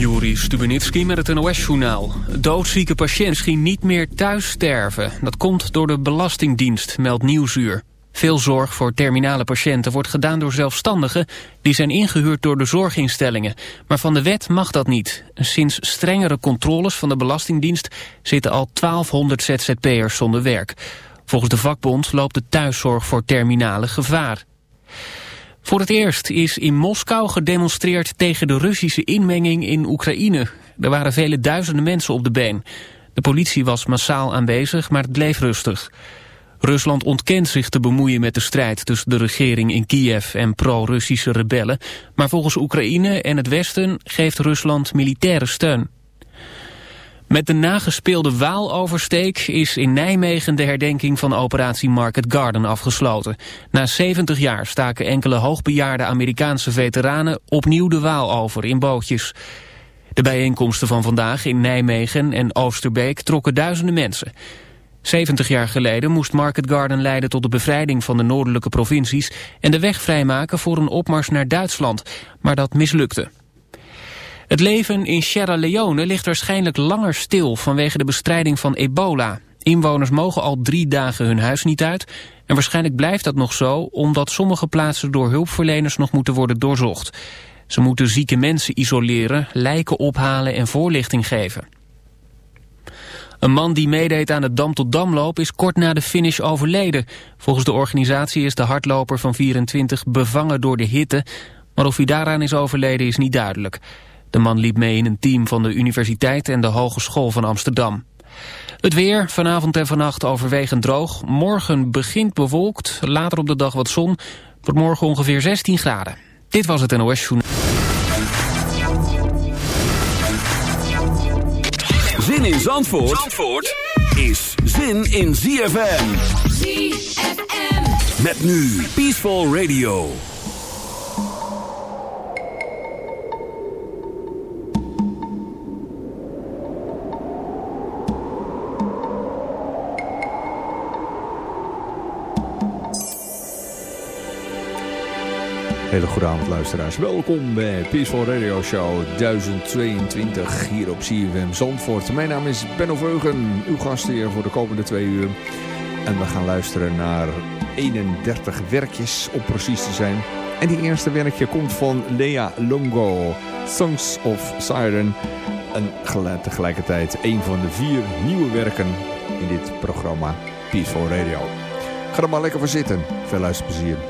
Juri Stubenitski met het NOS-journaal. Doodzieke patiënt ging niet meer thuis sterven. Dat komt door de Belastingdienst, meldt Nieuwsuur. Veel zorg voor terminale patiënten wordt gedaan door zelfstandigen... die zijn ingehuurd door de zorginstellingen. Maar van de wet mag dat niet. Sinds strengere controles van de Belastingdienst... zitten al 1200 ZZP'ers zonder werk. Volgens de vakbond loopt de thuiszorg voor terminale gevaar. Voor het eerst is in Moskou gedemonstreerd tegen de Russische inmenging in Oekraïne. Er waren vele duizenden mensen op de been. De politie was massaal aanwezig, maar het bleef rustig. Rusland ontkent zich te bemoeien met de strijd tussen de regering in Kiev en pro-Russische rebellen. Maar volgens Oekraïne en het Westen geeft Rusland militaire steun. Met de nagespeelde Waaloversteek is in Nijmegen de herdenking van operatie Market Garden afgesloten. Na 70 jaar staken enkele hoogbejaarde Amerikaanse veteranen opnieuw de Waal over in bootjes. De bijeenkomsten van vandaag in Nijmegen en Oosterbeek trokken duizenden mensen. 70 jaar geleden moest Market Garden leiden tot de bevrijding van de noordelijke provincies en de weg vrijmaken voor een opmars naar Duitsland, maar dat mislukte. Het leven in Sierra Leone ligt waarschijnlijk langer stil vanwege de bestrijding van ebola. Inwoners mogen al drie dagen hun huis niet uit en waarschijnlijk blijft dat nog zo omdat sommige plaatsen door hulpverleners nog moeten worden doorzocht. Ze moeten zieke mensen isoleren, lijken ophalen en voorlichting geven. Een man die meedeed aan het Dam tot Damloop is kort na de finish overleden. Volgens de organisatie is de hardloper van 24 bevangen door de hitte, maar of hij daaraan is overleden is niet duidelijk. De man liep mee in een team van de universiteit en de Hogeschool van Amsterdam. Het weer, vanavond en vannacht overwegend droog. Morgen begint bewolkt, later op de dag wat zon. Voor morgen ongeveer 16 graden. Dit was het NOS Journal. Zin in Zandvoort, Zandvoort is zin in ZFM. ZFM. Met nu Peaceful Radio. Hele goede avond luisteraars. Welkom bij Peaceful Radio Show 1022 hier op CFM Zandvoort. Mijn naam is Benno Veugen, uw gastheer voor de komende twee uur. En we gaan luisteren naar 31 werkjes, om precies te zijn. En die eerste werkje komt van Lea Longo, Songs of Siren. En tegelijkertijd een van de vier nieuwe werken in dit programma Peaceful Radio. Ga er maar lekker voor zitten. Veel luisterplezier.